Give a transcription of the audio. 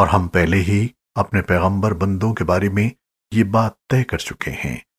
اور ہم پہلے ہی اپنے پیغمبر بندوں کے بارے میں یہ بات طے کر چکے ہیں۔